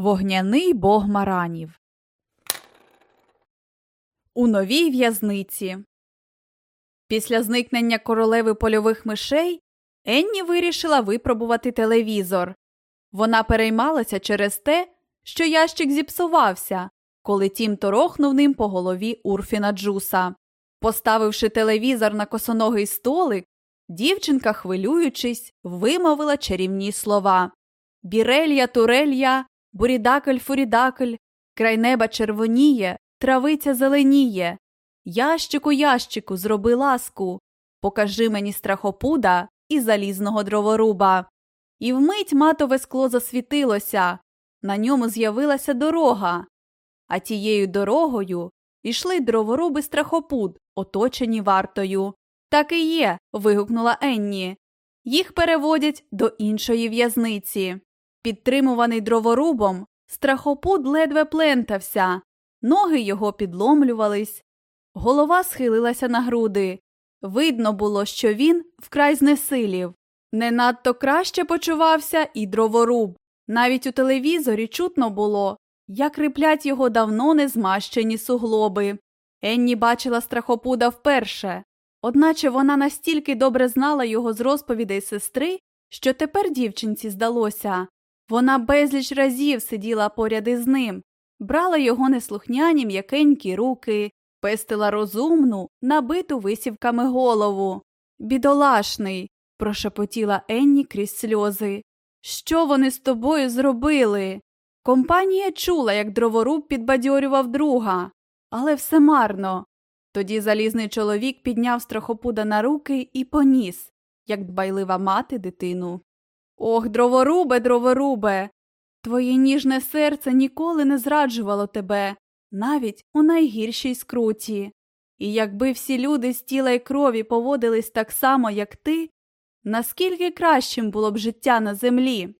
Вогняний бог маранів. У новій в'язниці. Після зникнення королеви польових мишей Енні вирішила випробувати телевізор. Вона переймалася через те, що ящик зіпсувався, коли тім торохнув ним по голові Урфіна Джуса. Поставивши телевізор на косоногий столик, дівчинка, хвилюючись, вимовила чарівні слова Бірелья, турелья, бурідакль, фурідакль, край неба червоніє, травиця зеленіє. Ящику, ящику, зроби ласку, покажи мені страхопуда і залізного дроворуба. І вмить матове скло засвітилося, на ньому з'явилася дорога. А тією дорогою йшли дроворуби страхопуд, оточені вартою. Так і є. вигукнула Енні. Їх переводять до іншої в'язниці. Підтримуваний дроворубом, страхопуд ледве плентався, ноги його підломлювались, голова схилилася на груди. Видно було, що він вкрай знесилів. Не надто краще почувався і дроворуб. Навіть у телевізорі чутно було, як риплять його давно не змащені суглоби. Енні бачила страхопуда вперше, одначе вона настільки добре знала його з розповідей сестри, що тепер дівчинці здалося, вона безліч разів сиділа поряд із ним, брала його неслухняні м'якенькі руки, пестила розумну, набиту висівками голову. Бідолашний, прошепотіла Енні крізь сльози. Що вони з тобою зробили? Компанія чула, як дроворуб підбадьорював друга, але все марно. Тоді залізний чоловік підняв страхопуда на руки і поніс, як дбайлива мати дитину. Ох, дроворубе, дроворубе, твоє ніжне серце ніколи не зраджувало тебе, навіть у найгіршій скруті. І якби всі люди з тіла й крові поводились так само, як ти, наскільки кращим було б життя на землі.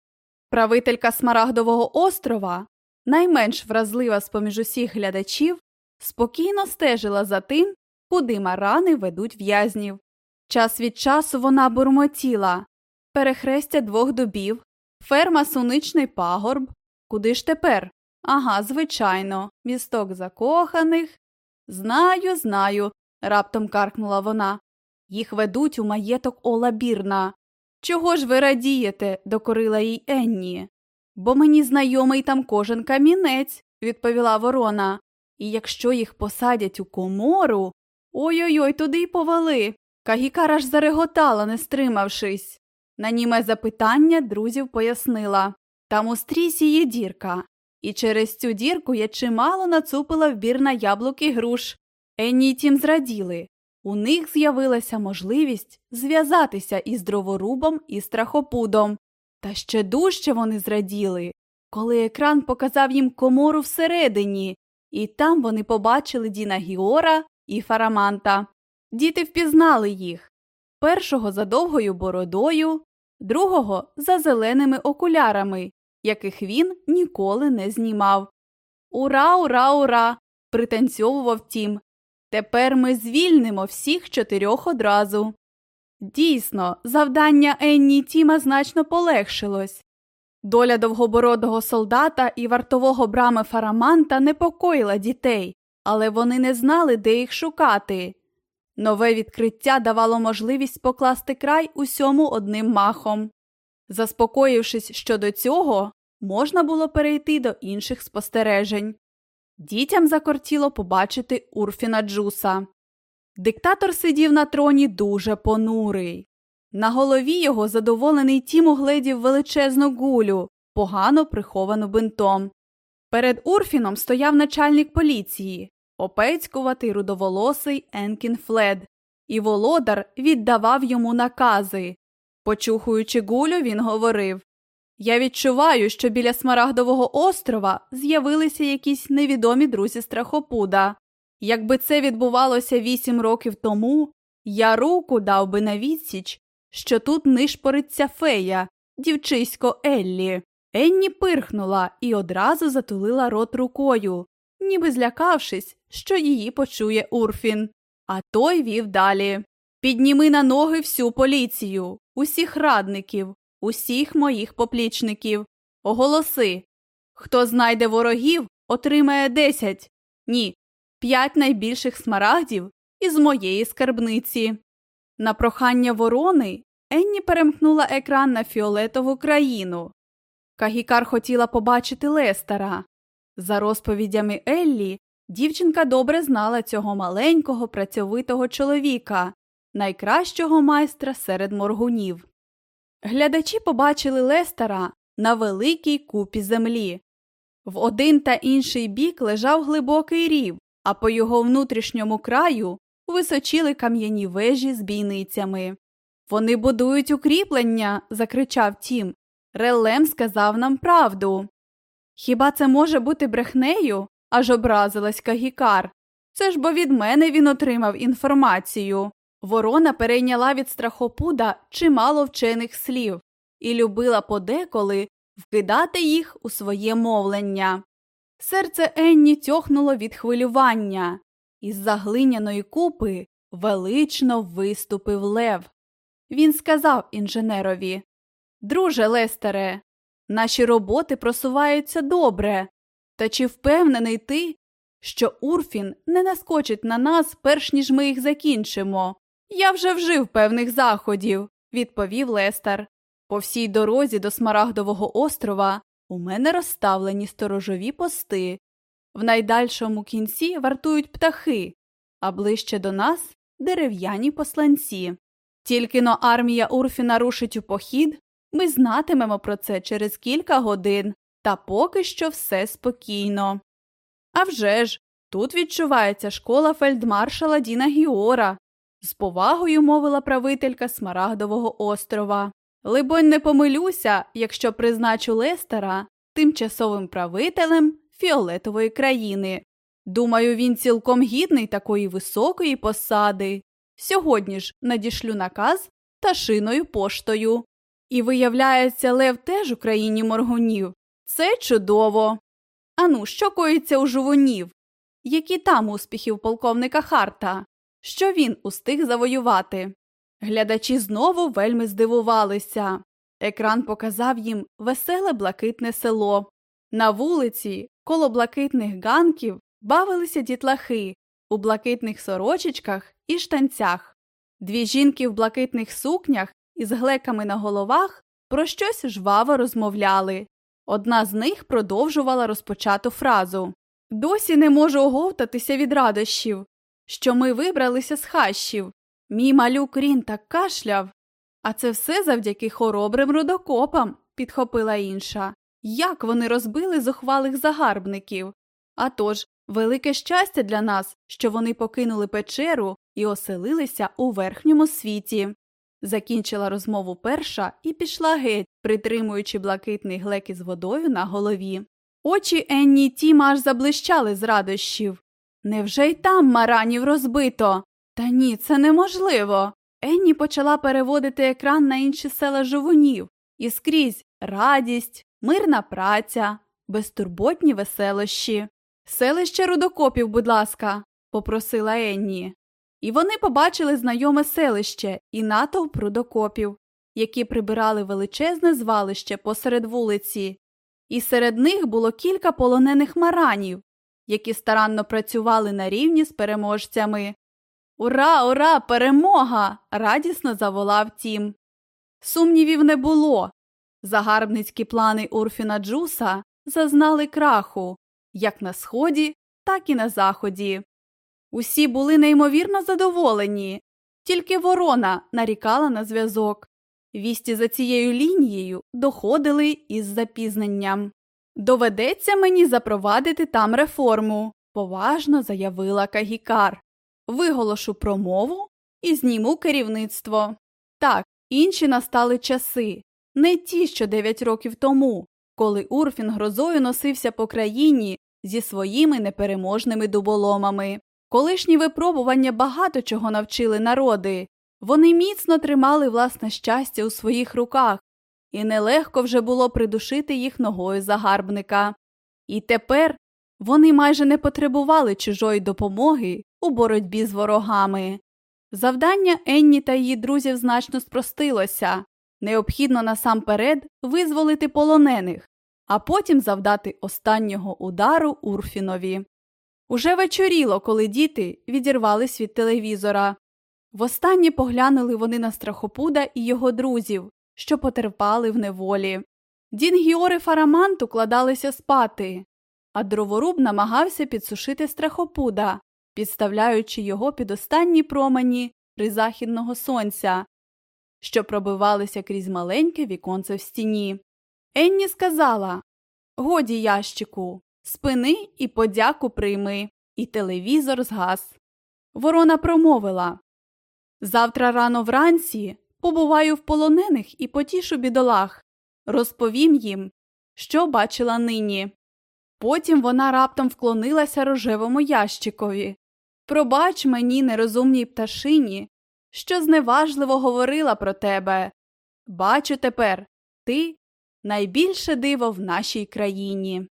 Правителька Смарагдового острова, найменш вразлива з поміж усіх глядачів, спокійно стежила за тим, куди марани ведуть в'язнів. Час від часу вона бурмотіла перехрестя двох дубів, ферма Суничний пагорб. Куди ж тепер? Ага, звичайно, місток закоханих. Знаю, знаю, раптом каркнула вона. Їх ведуть у маєток Ола Бірна. Чого ж ви радієте? докорила їй Енні. Бо мені знайомий там кожен камінець, відповіла ворона. І якщо їх посадять у комору. Ой ой ой, туди й повели. Кагікара ж зареготала, не стримавшись. На німе запитання друзів пояснила там у стрісі є дірка, і через цю дірку я чимало нацупила в на яблуки груш. Енні тім зраділи. У них з'явилася можливість зв'язатися із дроворубом і страхопудом. Та ще дужче вони зраділи, коли екран показав їм комору всередині, і там вони побачили Діна Гіора і Фараманта. Діти впізнали їх першого за довгою бородою, другого за зеленими окулярами, яких він ніколи не знімав. Ура, ура, ура! пританцьовував тім. Тепер ми звільнимо всіх чотирьох одразу. Дійсно, завдання Енні Тіма значно полегшилось. Доля довгобородого солдата і вартового брами Фараманта непокоїла дітей, але вони не знали, де їх шукати. Нове відкриття давало можливість покласти край усьому одним махом. Заспокоївшись щодо цього, можна було перейти до інших спостережень. Дітям закортіло побачити Урфіна Джуса. Диктатор сидів на троні дуже понурий. На голові його задоволений тім угледів величезну гулю, погано приховану бинтом. Перед Урфіном стояв начальник поліції, опецькуватий рудоволосий Енкін Флед, і володар віддавав йому накази. Почухуючи гулю, він говорив Я відчуваю, що біля Смарагдового острова з'явилися якісь невідомі друзі страхопуда. Якби це відбувалося вісім років тому, я руку дав би на відсіч, що тут нишпориться фея, дівчисько Еллі. Енні пирхнула і одразу затулила рот рукою, ніби злякавшись, що її почує Урфін. А той вів далі Підніми на ноги всю поліцію, усіх радників, усіх моїх поплічників. Оголоси. Хто знайде ворогів, отримає десять, ні, п'ять найбільших смарагдів із моєї скарбниці. На прохання ворони Енні перемкнула екран на фіолетову країну. Кагікар хотіла побачити Лестера. За розповідями Еллі, дівчинка добре знала цього маленького працьовитого чоловіка, найкращого майстра серед моргунів. Глядачі побачили Лестера на великій купі землі. В один та інший бік лежав глибокий рів, а по його внутрішньому краю височили кам'яні вежі з бійницями. Вони будують укріплення, закричав Тім. Релем сказав нам правду. Хіба це може бути брехнею? аж образилась Кагікар. Це ж бо від мене він отримав інформацію. Ворона перейняла від страхопуда чимало вчених слів і любила подеколи вкидати їх у своє мовлення. Серце Енні тьохнуло від хвилювання, із заглиняної купи велично виступив лев. Він сказав інженерові Друже Лестере, наші роботи просуваються добре. Та чи впевнений ти, що Урфін не наскочить на нас, перш ніж ми їх закінчимо? Я вже вжив певних заходів, відповів Лестер. По всій дорозі до Смарагдового острова у мене розставлені сторожові пости. В найдальшому кінці вартують птахи, а ближче до нас дерев'яні посланці. Тільки но армія Урфіна рушить у похід, ми знатимемо про це через кілька годин, та поки що все спокійно. А вже ж, тут відчувається школа фельдмаршала Діна Гіора, з повагою мовила правителька Смарагдового острова. Либонь, не помилюся, якщо призначу Лестера тимчасовим правителем фіолетової країни. Думаю, він цілком гідний такої високої посади. Сьогодні ж надішлю наказ та шиною поштою. І виявляється, Лев теж у країні моргунів. Це чудово. Ану, що коїться у жувунів? Які там успіхи у полковника Харта? Що він устиг завоювати? Глядачі знову вельми здивувалися. Екран показав їм веселе блакитне село. На вулиці, коло блакитних ганків, бавилися дітлахи у блакитних сорочечках і штанцях. Дві жінки в блакитних сукнях із глеками на головах про щось жваво розмовляли. Одна з них продовжувала розпочату фразу Досі не можу оговтатися від радощів, що ми вибралися з хащів. Мій малюк Рін так кашляв. А це все завдяки хоробрим рудокопам, підхопила інша. Як вони розбили зухвалих загарбників? А тож, велике щастя для нас, що вони покинули печеру і оселилися у верхньому світі. Закінчила розмову перша і пішла геть, притримуючи блакитний глек із водою на голові. Очі Енні і Тіма аж заблищали з радощів. Невже й там маранів розбито? Та ні, це неможливо. Енні почала переводити екран на інші села живунів і скрізь радість, мирна праця, безтурботні веселощі. Селище рудокопів, будь ласка, попросила Енні. І вони побачили знайоме селище і натовп рудокопів, які прибирали величезне звалище посеред вулиці, і серед них було кілька полонених маранів, які старанно працювали на рівні з переможцями. Ура, ура, перемога! радісно заволав тім. Сумнівів не було. Загарбницькі плани Урфіна Джуса зазнали краху як на сході, так і на заході. Усі були неймовірно задоволені, тільки ворона нарікала на зв'язок. Вісті за цією лінією доходили із запізненням. Доведеться мені запровадити там реформу, поважно заявила Кагікар. Виголошу промову і зніму керівництво. Так, інші настали часи, не ті, що дев'ять років тому, коли Урфін грозою носився по країні зі своїми непереможними дуболомами. Колишні випробування багато чого навчили народи, вони міцно тримали власне щастя у своїх руках, і нелегко вже було придушити їх ногою загарбника. І тепер вони майже не потребували чужої допомоги у боротьбі з ворогами. Завдання Енні та її друзів значно спростилося необхідно насамперед визволити полонених, а потім завдати останнього удару Урфінові. Уже вечоріло, коли діти відірвались від телевізора. Востаннє поглянули вони на страхопуда і його друзів, що потерпали в неволі. Дінгіори фарамант укладалися спати, а дроворуб намагався підсушити страхопуда, підставляючи його під останні промені призахідного сонця, що пробивалися крізь маленьке віконце в стіні. Енні сказала Годі, ящику, спини і подяку прийми, і телевізор згас. Ворона промовила Завтра рано вранці побуваю в полонених і потішу бідолах, розповім їм, що бачила нині. Потім вона раптом вклонилася рожевому ящикові. Пробач мені, нерозумній пташині, що зневажливо говорила про тебе. Бачу тепер ти найбільше диво в нашій країні.